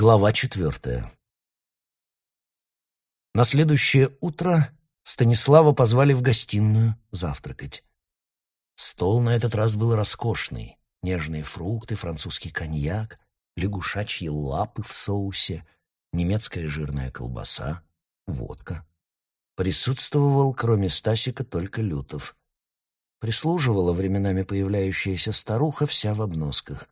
Глава четвертая. На следующее утро Станислава позвали в гостиную завтракать. Стол на этот раз был роскошный. Нежные фрукты, французский коньяк, лягушачьи лапы в соусе, немецкая жирная колбаса, водка. Присутствовал, кроме Стасика, только Лютов. Прислуживала временами появляющаяся старуха вся в обносках.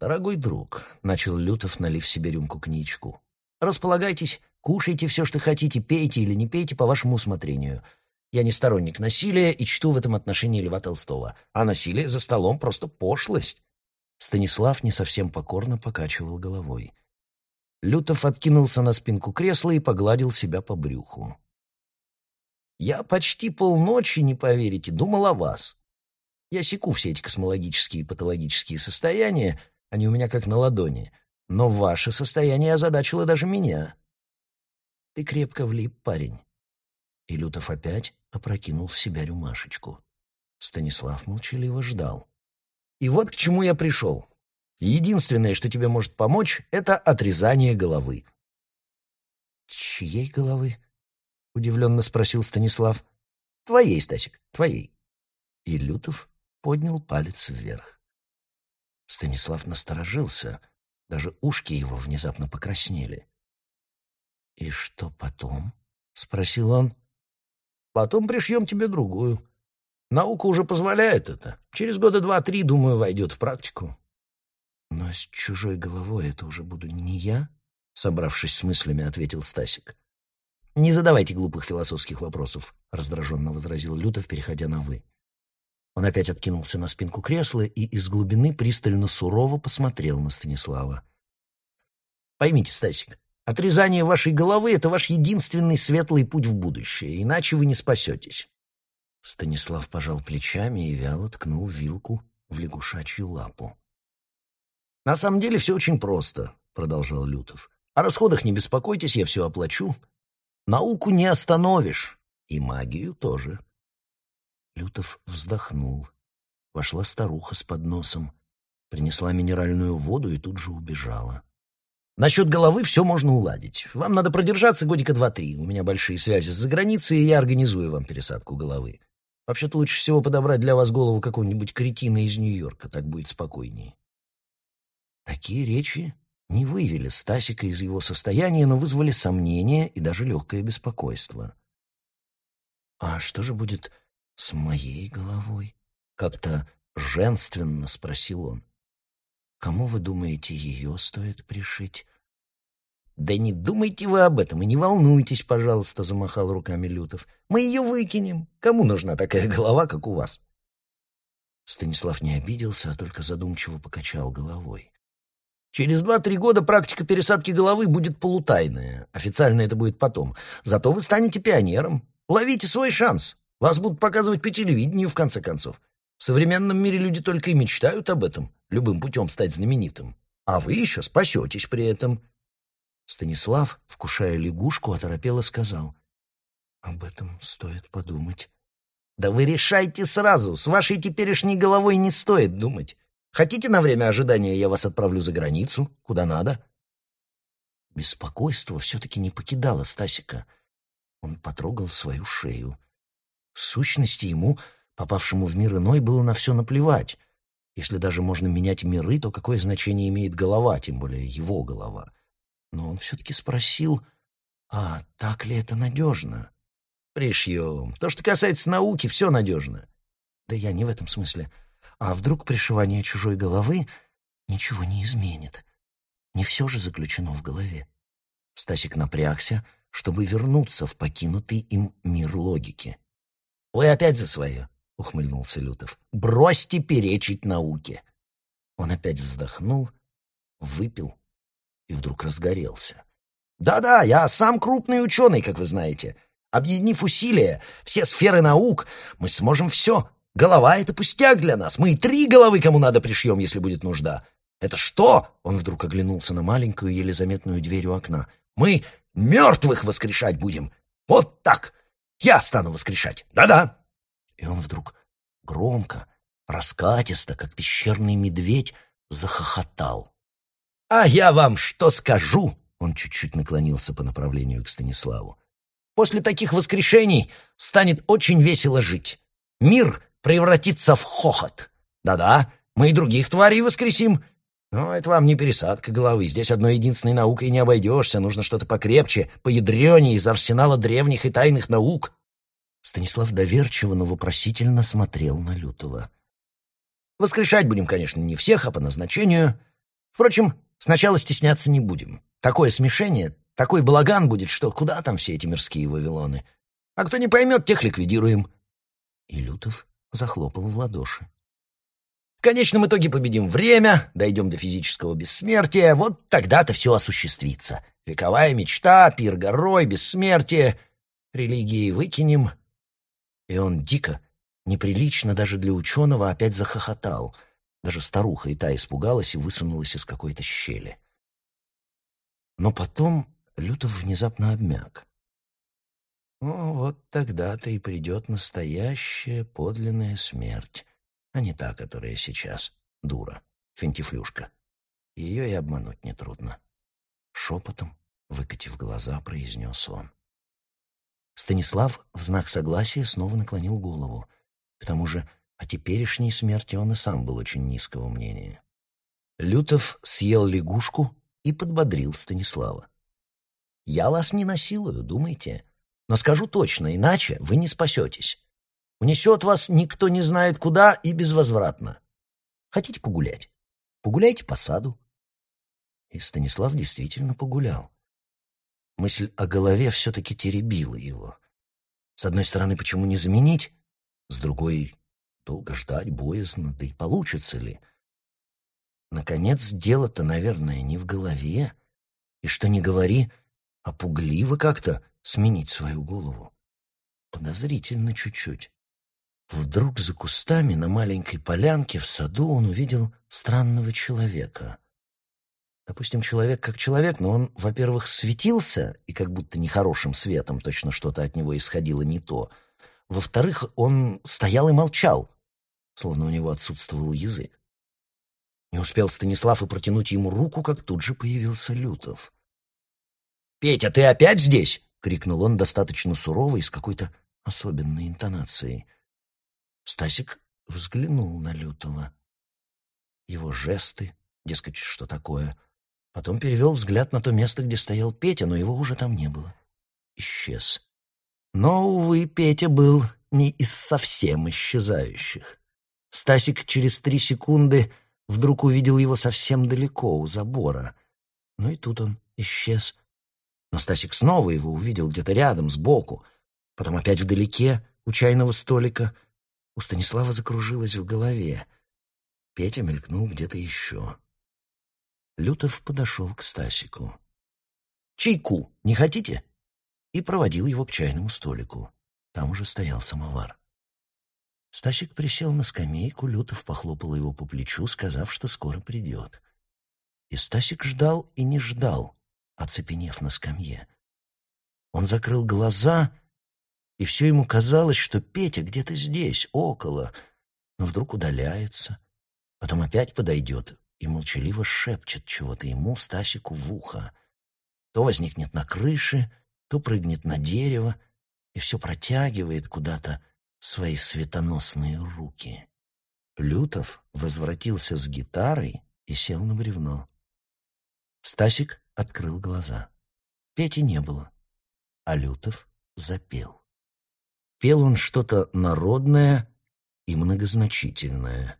«Дорогой друг», — начал Лютов, налив себе рюмку коньячку, — «располагайтесь, кушайте все, что хотите, пейте или не пейте по вашему усмотрению. Я не сторонник насилия и чту в этом отношении Льва Толстого, а насилие за столом — просто пошлость». Станислав не совсем покорно покачивал головой. Лютов откинулся на спинку кресла и погладил себя по брюху. «Я почти полночи, не поверите, думал о вас. Я секу все эти космологические и патологические состояния, они у меня как на ладони. Но ваше состояние озадачило даже меня. Ты крепко влип, парень. И Лютов опять опрокинул в себя рюмашечку. Станислав молчаливо ждал. И вот к чему я пришел. Единственное, что тебе может помочь, это отрезание головы. «Чьей головы?» — удивленно спросил Станислав. «Твоей, Стасик, твоей». И Лютов поднял палец вверх. Станислав насторожился, даже ушки его внезапно покраснели. «И что потом?» — спросил он. «Потом пришьем тебе другую. Наука уже позволяет это. Через года два-три, думаю, войдет в практику». «Но с чужой головой это уже буду не я?» — собравшись с мыслями, ответил Стасик. «Не задавайте глупых философских вопросов», — раздраженно возразил Лютов, переходя на «вы». Он опять откинулся на спинку кресла и из глубины пристально сурово посмотрел на Станислава. «Поймите, Стасик, отрезание вашей головы — это ваш единственный светлый путь в будущее, иначе вы не спасетесь». Станислав пожал плечами и вяло ткнул вилку в лягушачью лапу. «На самом деле все очень просто», — продолжал Лютов. «О расходах не беспокойтесь, я все оплачу. Науку не остановишь, и магию тоже». Лютов вздохнул. Вошла старуха с подносом, принесла минеральную воду и тут же убежала. Насчет головы все можно уладить. Вам надо продержаться годика два-три. У меня большие связи с заграницей, и я организую вам пересадку головы. Вообще-то лучше всего подобрать для вас голову какого-нибудь кретина из Нью-Йорка, так будет спокойнее. Такие речи не вывели Стасика из его состояния, но вызвали сомнения и даже легкое беспокойство. А что же будет «С моей головой?» — как-то женственно спросил он. «Кому, вы думаете, ее стоит пришить?» «Да не думайте вы об этом и не волнуйтесь, пожалуйста», — замахал руками Лютов. «Мы ее выкинем. Кому нужна такая голова, как у вас?» Станислав не обиделся, а только задумчиво покачал головой. «Через два-три года практика пересадки головы будет полутайная. Официально это будет потом. Зато вы станете пионером. Ловите свой шанс. Вас будут показывать по телевидению, в конце концов. В современном мире люди только и мечтают об этом, любым путем стать знаменитым. А вы еще спасетесь при этом. Станислав, вкушая лягушку, оторопело сказал. Об этом стоит подумать. Да вы решайте сразу, с вашей теперешней головой не стоит думать. Хотите на время ожидания я вас отправлю за границу, куда надо? Беспокойство все-таки не покидало Стасика. Он потрогал свою шею. В сущности, ему, попавшему в мир иной, было на все наплевать. Если даже можно менять миры, то какое значение имеет голова, тем более его голова? Но он все-таки спросил, а так ли это надежно? Пришьем. То, что касается науки, все надежно. Да я не в этом смысле. А вдруг пришивание чужой головы ничего не изменит? Не все же заключено в голове. Стасик напрягся, чтобы вернуться в покинутый им мир логики. «Вы опять за свое», — ухмыльнулся Лютов. «Бросьте перечить науке». Он опять вздохнул, выпил и вдруг разгорелся. «Да-да, я сам крупный ученый, как вы знаете. Объединив усилия, все сферы наук, мы сможем все. Голова — это пустяк для нас. Мы и три головы кому надо пришьем, если будет нужда. Это что?» Он вдруг оглянулся на маленькую, еле заметную дверь у окна. «Мы мертвых воскрешать будем. Вот так. Я стану воскрешать. Да-да. И он вдруг громко, раскатисто, как пещерный медведь, захохотал. «А я вам что скажу?» Он чуть-чуть наклонился по направлению к Станиславу. «После таких воскрешений станет очень весело жить. Мир превратится в хохот. Да-да, мы и других тварей воскресим. Но это вам не пересадка головы. Здесь одной единственной наукой не обойдешься. Нужно что-то покрепче, поядренее из арсенала древних и тайных наук». Станислав доверчиво, но вопросительно смотрел на Лютого. «Воскрешать будем, конечно, не всех, а по назначению. Впрочем, сначала стесняться не будем. Такое смешение, такой балаган будет, что куда там все эти мирские вавилоны. А кто не поймет, тех ликвидируем». И Лютов захлопал в ладоши. В конечном итоге победим время, дойдем до физического бессмертия, вот тогда-то все осуществится. Вековая мечта, пир горой, бессмертие. Религии выкинем. И он дико, неприлично даже для ученого, опять захохотал. Даже старуха и та испугалась и высунулась из какой-то щели. Но потом Лютов внезапно обмяк. О, вот тогда-то и придет настоящая подлинная смерть, а не та, которая сейчас. Дура, финтифлюшка. Ее и обмануть нетрудно. Шепотом, выкатив глаза, произнес он. Станислав в знак согласия снова наклонил голову. К тому же о теперешней смерти он и сам был очень низкого мнения. Лютов съел лягушку и подбодрил Станислава. «Я вас не насилую, думайте. Но скажу точно, иначе вы не спасетесь. Унесет вас никто не знает куда и безвозвратно. Хотите погулять? Погуляйте по саду». И Станислав действительно погулял. Мысль о голове все-таки теребила его. С одной стороны, почему не заменить? С другой, долго ждать, боязно, да и получится ли? Наконец, дело-то, наверное, не в голове. И что не говори, а пугливо как-то сменить свою голову. Подозрительно чуть-чуть. Вдруг за кустами на маленькой полянке в саду он увидел странного человека. Допустим, человек как человек, но он, во-первых, светился, и как будто нехорошим светом точно что-то от него исходило не то. Во-вторых, он стоял и молчал, словно у него отсутствовал язык. Не успел Станислав и протянуть ему руку, как тут же появился Лютов. «Петя, ты опять здесь?» — крикнул он достаточно сурово и с какой-то особенной интонацией. Стасик взглянул на Лютова. Его жесты, дескать, что такое — Потом перевел взгляд на то место, где стоял Петя, но его уже там не было. Исчез. Но, увы, Петя был не из совсем исчезающих. Стасик через три секунды вдруг увидел его совсем далеко, у забора. Но и тут он исчез. Но Стасик снова его увидел где-то рядом, сбоку. Потом опять вдалеке, у чайного столика. У Станислава закружилось в голове. Петя мелькнул где-то еще. Лютов подошел к Стасику. «Чайку не хотите?» И проводил его к чайному столику. Там уже стоял самовар. Стасик присел на скамейку, Лютов похлопал его по плечу, сказав, что скоро придет. И Стасик ждал и не ждал, оцепенев на скамье. Он закрыл глаза, и все ему казалось, что Петя где-то здесь, около, но вдруг удаляется, потом опять подойдет и молчаливо шепчет чего-то ему, Стасику, в ухо. То возникнет на крыше, то прыгнет на дерево и все протягивает куда-то свои светоносные руки. Лютов возвратился с гитарой и сел на бревно. Стасик открыл глаза. Пети не было, а Лютов запел. Пел он что-то народное и многозначительное.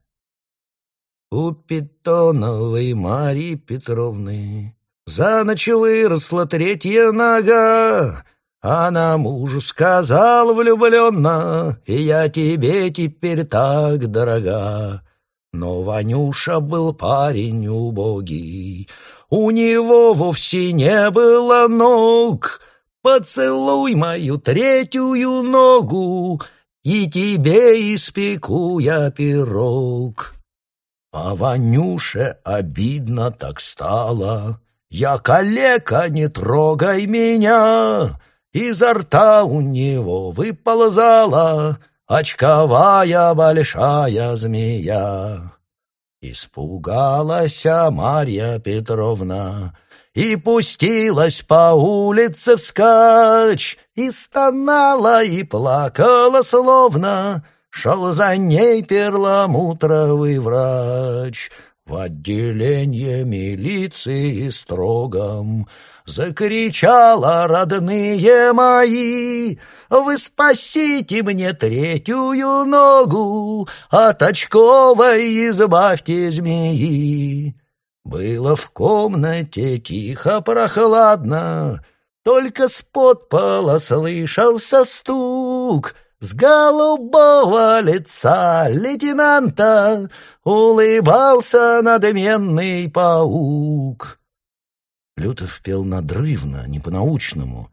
У Питоновой Марии Петровны За ночь выросла третья нога, Она мужу сказала влюбленно, И я тебе теперь так дорога. Но Ванюша был парень убогий, У него вовсе не было ног. Поцелуй мою третью ногу, И тебе испеку я пирог. А Ванюше обидно так стало. Я калека, не трогай меня. Изо рта у него выползала Очковая большая змея. Испугалась Марья Петровна и пустилась по улице вскачь, и стонала и плакала словно, шел за ней перламутровый врач. В отделение милиции строгом Закричала родные мои, Вы спасите мне третью ногу, От очковой избавьте змеи. Было в комнате тихо прохладно, Только с подпола слышался стук — с голубого лица лейтенанта улыбался надменный паук. Лютов пел надрывно, не по-научному,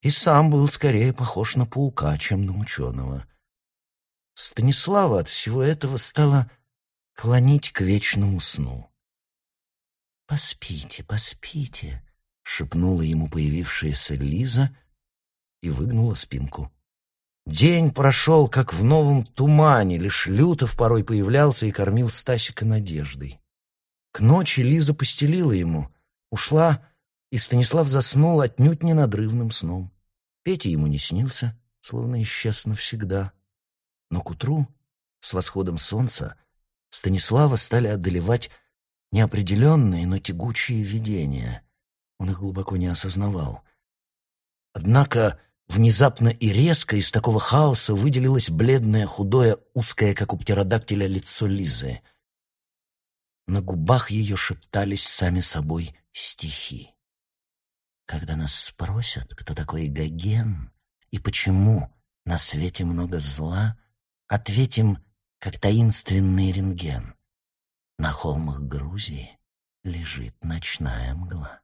и сам был скорее похож на паука, чем на ученого. Станислава от всего этого стала клонить к вечному сну. «Поспите, поспите», — шепнула ему появившаяся Лиза и выгнула спинку. День прошел, как в новом тумане, лишь Лютов порой появлялся и кормил Стасика надеждой. К ночи Лиза постелила ему, ушла, и Станислав заснул отнюдь не надрывным сном. Петя ему не снился, словно исчез навсегда. Но к утру, с восходом солнца, Станислава стали одолевать неопределенные, но тягучие видения. Он их глубоко не осознавал. Однако Внезапно и резко из такого хаоса выделилось бледное, худое, узкое, как у птеродактиля, лицо Лизы. На губах ее шептались сами собой стихи. Когда нас спросят, кто такой Гоген и почему на свете много зла, ответим, как таинственный рентген. На холмах Грузии лежит ночная мгла.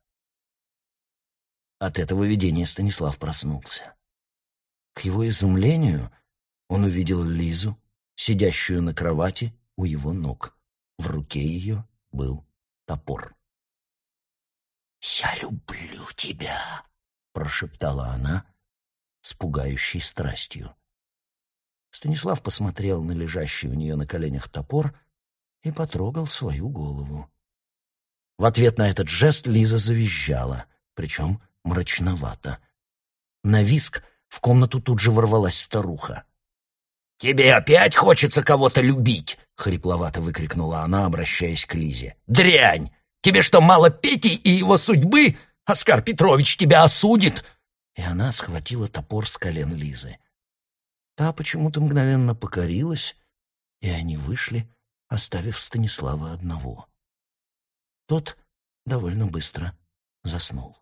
От этого видения Станислав проснулся. К его изумлению он увидел Лизу, сидящую на кровати у его ног. В руке ее был топор. «Я люблю тебя!» — прошептала она с пугающей страстью. Станислав посмотрел на лежащий у нее на коленях топор и потрогал свою голову. В ответ на этот жест Лиза завизжала, причем мрачновато. На виск в комнату тут же ворвалась старуха. «Тебе опять хочется кого-то любить!» — хрипловато выкрикнула она, обращаясь к Лизе. «Дрянь! Тебе что, мало Пети и его судьбы? Оскар Петрович тебя осудит!» И она схватила топор с колен Лизы. Та почему-то мгновенно покорилась, и они вышли, оставив Станислава одного. Тот довольно быстро заснул.